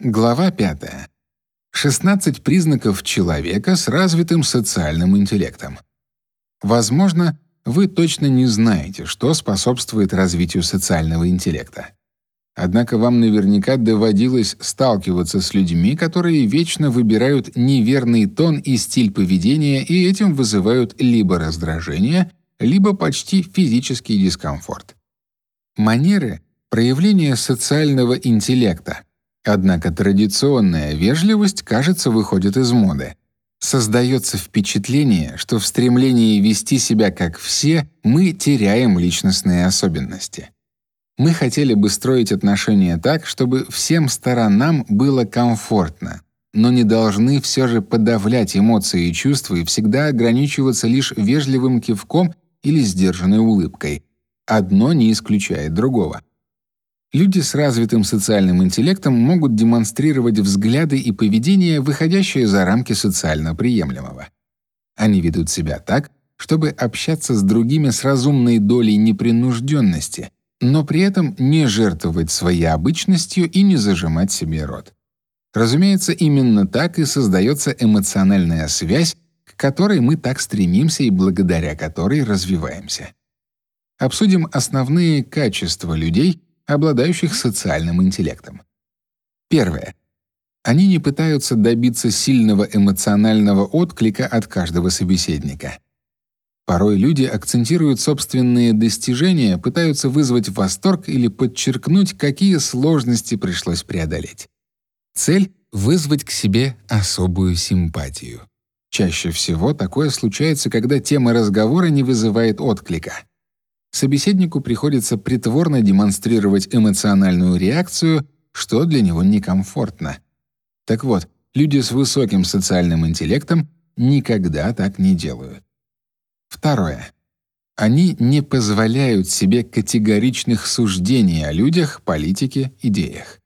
Глава 5. 16 признаков человека с развитым социальным интеллектом. Возможно, вы точно не знаете, что способствует развитию социального интеллекта. Однако вам наверняка доводилось сталкиваться с людьми, которые вечно выбирают неверный тон и стиль поведения и этим вызывают либо раздражение, либо почти физический дискомфорт. Манеры проявление социального интеллекта. Однако традиционная вежливость, кажется, выходит из моды. Создается впечатление, что в стремлении вести себя как все мы теряем личностные особенности. Мы хотели бы строить отношения так, чтобы всем сторонам было комфортно, но не должны все же подавлять эмоции и чувства и всегда ограничиваться лишь вежливым кивком или сдержанной улыбкой. Одно не исключает другого. Люди с развитым социальным интеллектом могут демонстрировать взгляды и поведение, выходящие за рамки социально приемлемого. Они ведут себя так, чтобы общаться с другими с разумной долей непринужденности, но при этом не жертвовать своей обычностью и не зажимать себе рот. Разумеется, именно так и создается эмоциональная связь, к которой мы так стремимся и благодаря которой развиваемся. Обсудим основные качества людей, обладающих социальным интеллектом. Первое. Они не пытаются добиться сильного эмоционального отклика от каждого собеседника. Порой люди акцентируют собственные достижения, пытаются вызвать восторг или подчеркнуть, какие сложности пришлось преодолеть. Цель вызвать к себе особую симпатию. Чаще всего такое случается, когда тема разговора не вызывает отклика. Собеседнику приходится притворно демонстрировать эмоциональную реакцию, что для него некомфортно. Так вот, люди с высоким социальным интеллектом никогда так не делают. Второе. Они не позволяют себе категоричных суждений о людях, политике, идеях.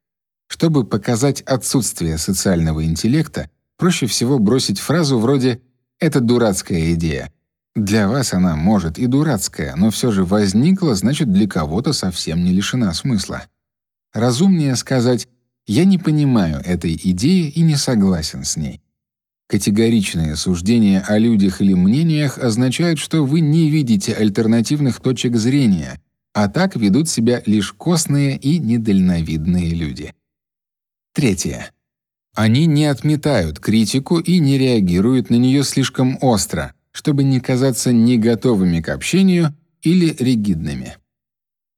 Чтобы показать отсутствие социального интеллекта, проще всего бросить фразу вроде «это дурацкая идея», для вас она, может, и дурацкая, но все же возникла, значит, для кого-то совсем не лишена смысла. Разумнее сказать «я не понимаю этой идеи и не согласен с ней». Категоричные суждения о людях или мнениях означают, что вы не видите альтернативных точек зрения, а так ведут себя лишь костные и недальновидные люди. Третье. Они не отметают критику и не реагируют на нее слишком остро, чтобы не казаться не готовыми к общению или ригидными.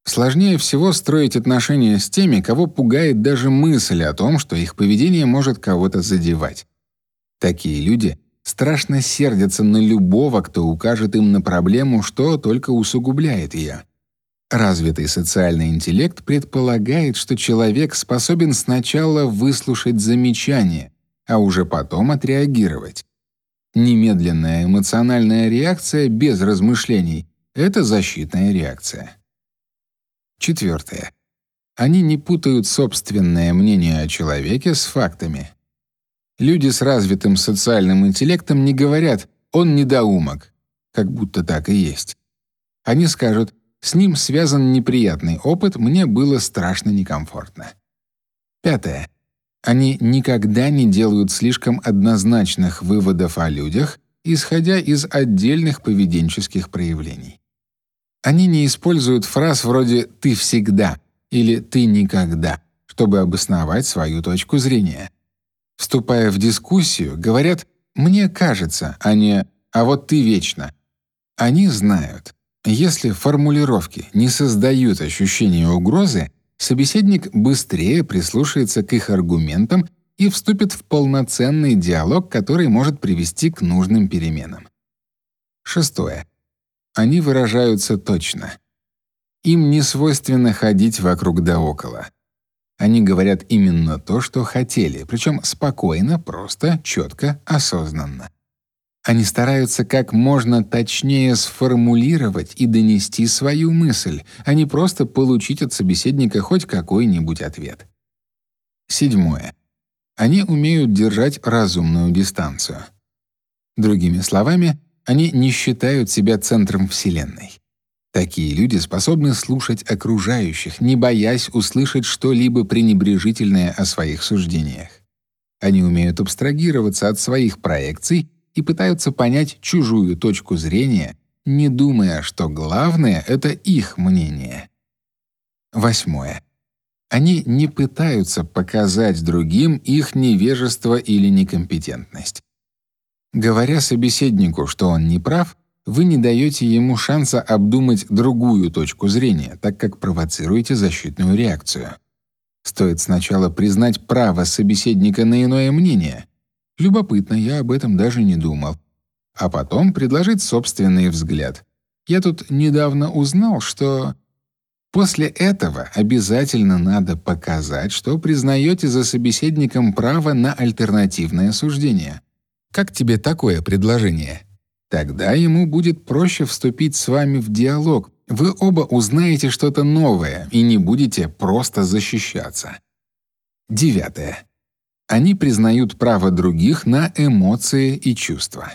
Сложнее всего строить отношения с теми, кого пугает даже мысль о том, что их поведение может кого-то задевать. Такие люди страшно сердятся на любого, кто укажет им на проблему, что только усугубляет ее. Развитый социальный интеллект предполагает, что человек способен сначала выслушать замечание, а уже потом отреагировать. Немедленная эмоциональная реакция без размышлений — это защитная реакция. Четвертое. Они не путают собственное мнение о человеке с фактами. Люди с развитым социальным интеллектом не говорят «он недоумок», как будто так и есть. Они скажут «с ним связан неприятный опыт, мне было страшно некомфортно». Пятое. Они никогда не делают слишком однозначных выводов о людях, исходя из отдельных поведенческих проявлений. Они не используют фраз вроде «ты всегда» или «ты никогда», чтобы обосновать свою точку зрения. Вступая в дискуссию, говорят «мне кажется», а не «а вот ты вечно». Они знают, если формулировки не создают ощущения угрозы, собеседник быстрее прислушается к их аргументам и вступит в полноценный диалог, который может привести к нужным переменам. Шестое. Они выражаются точно. Им не свойственно ходить вокруг да около. Они говорят именно то, что хотели, причем спокойно, просто, четко, осознанно. Они стараются как можно точнее сформулировать и донести свою мысль, а не просто получить от собеседника хоть какой-нибудь ответ. Седьмое. Они умеют держать разумную дистанцию. Другими словами, они не считают себя центром Вселенной. Такие люди способны слушать окружающих, не боясь услышать что-либо пренебрежительное о своих суждениях. Они умеют абстрагироваться от своих проекций и пытаются понять чужую точку зрения, не думая, что главное — это их мнение. Восьмое. Они не пытаются показать другим их невежество или некомпетентность. Говоря собеседнику, что он не прав, вы не даете ему шанса обдумать другую точку зрения, так как провоцируете защитную реакцию. Стоит сначала признать право собеседника на иное мнение. Любопытно, я об этом даже не думал. А потом предложить собственный взгляд. Я тут недавно узнал, что После этого обязательно надо показать, что признаете за собеседником право на альтернативное суждение. Как тебе такое предложение? Тогда ему будет проще вступить с вами в диалог. Вы оба узнаете что-то новое и не будете просто защищаться. Девятое. Они признают право других на эмоции и чувства.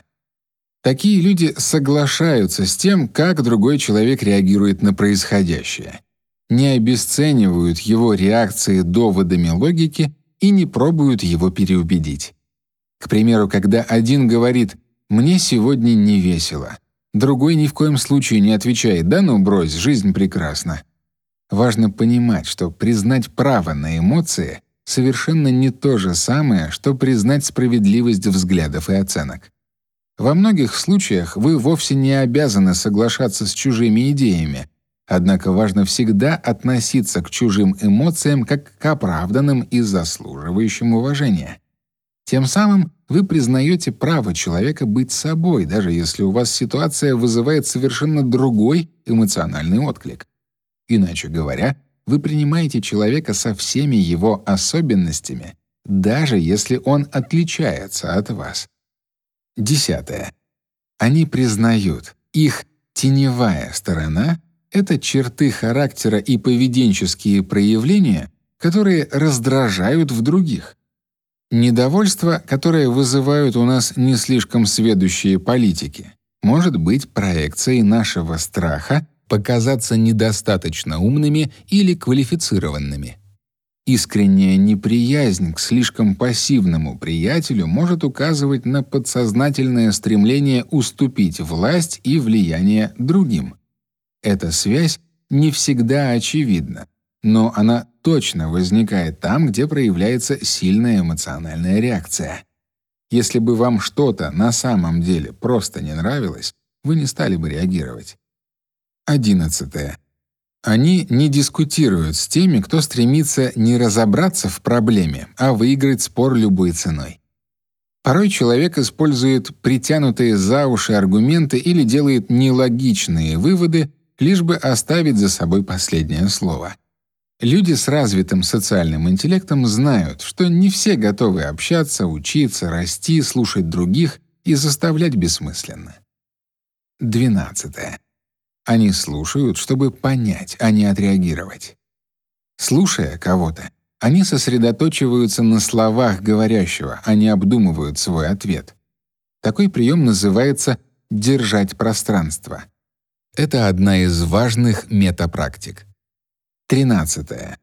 Такие люди соглашаются с тем, как другой человек реагирует на происходящее, не обесценивают его реакции доводами логики и не пробуют его переубедить. К примеру, когда один говорит мне сегодня не весело. Другой ни в коем случае не отвечает: "Да ну брось, жизнь прекрасна". Важно понимать, что признать право на эмоции совершенно не то же самое, что признать справедливость взглядов и оценок. Во многих случаях вы вовсе не обязаны соглашаться с чужими идеями, однако важно всегда относиться к чужим эмоциям как к оправданным и заслуживающим уважения. Тем самым вы признаете право человека быть собой, даже если у вас ситуация вызывает совершенно другой эмоциональный отклик. Иначе говоря, вы принимаете человека со всеми его особенностями, даже если он отличается от вас. Десятое. Они признают, их теневая сторона — это черты характера и поведенческие проявления, которые раздражают в других. Недовольство, которое вызывают у нас не слишком сведущие политики, может быть проекцией нашего страха показаться недостаточно умными или квалифицированными. Искренняя неприязнь к слишком пассивному приятелю может указывать на подсознательное стремление уступить власть и влияние другим. Эта связь не всегда очевидна, но она точно возникает там, где проявляется сильная эмоциональная реакция. Если бы вам что-то на самом деле просто не нравилось, вы не стали бы реагировать. 11. Они не дискутируют с теми, кто стремится не разобраться в проблеме, а выиграть спор любой ценой. Порой человек использует притянутые за уши аргументы или делает нелогичные выводы, лишь бы оставить за собой последнее слово. Люди с развитым социальным интеллектом знают, что не все готовы общаться, учиться, расти, слушать других и заставлять бессмысленно. 12. Они слушают, чтобы понять, а не отреагировать. Слушая кого-то, они сосредотачиваются на словах говорящего, а не обдумывают свой ответ. Такой прием называется держать пространство. Это одна из важных метапрактик. 13.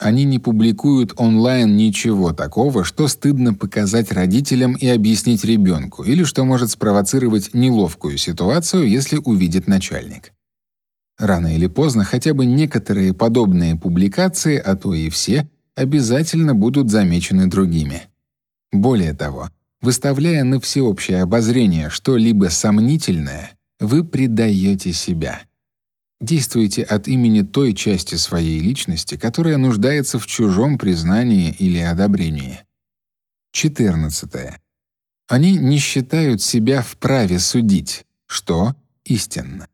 Они не публикуют онлайн ничего такого, что стыдно показать родителям и объяснить ребенку, или что может спровоцировать неловкую ситуацию, если увидит начальник. Рано или поздно хотя бы некоторые подобные публикации, а то и все, обязательно будут замечены другими. Более того, выставляя на всеобщее обозрение что-либо сомнительное, вы предаете себя. Действуйте от имени той части своей личности, которая нуждается в чужом признании или одобрении. 14. Они не считают себя вправе судить, что истинно.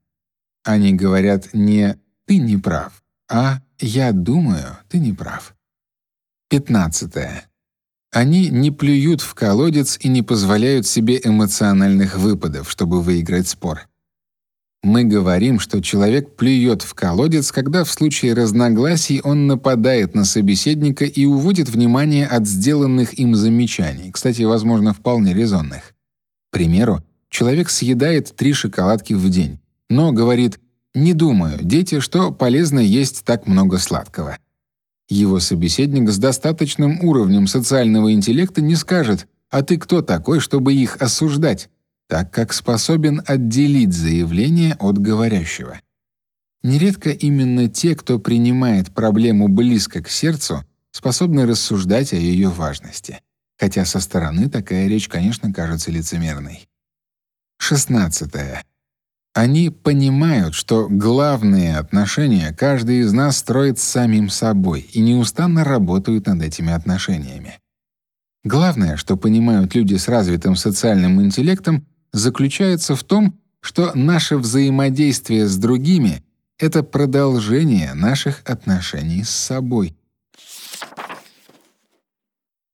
Они говорят не «ты не прав», а «я думаю, ты не прав». 15. Они не плюют в колодец и не позволяют себе эмоциональных выпадов, чтобы выиграть спор. Мы говорим, что человек плюет в колодец, когда в случае разногласий он нападает на собеседника и уводит внимание от сделанных им замечаний, кстати, возможно, вполне резонных. К примеру, человек съедает три шоколадки в день, но говорит Не думаю, дети, что полезно есть так много сладкого. Его собеседник с достаточным уровнем социального интеллекта не скажет: "А ты кто такой, чтобы их осуждать?", так как способен отделить заявление от говорящего. Нередко именно те, кто принимает проблему близко к сердцу, способны рассуждать о ее важности. Хотя со стороны такая речь, конечно, кажется лицемерной. 16. Они понимают, что главные отношения каждый из нас строит с самим собой и неустанно работают над этими отношениями. Главное, что понимают люди с развитым социальным интеллектом, заключается в том, что наше взаимодействие с другими это продолжение наших отношений с собой.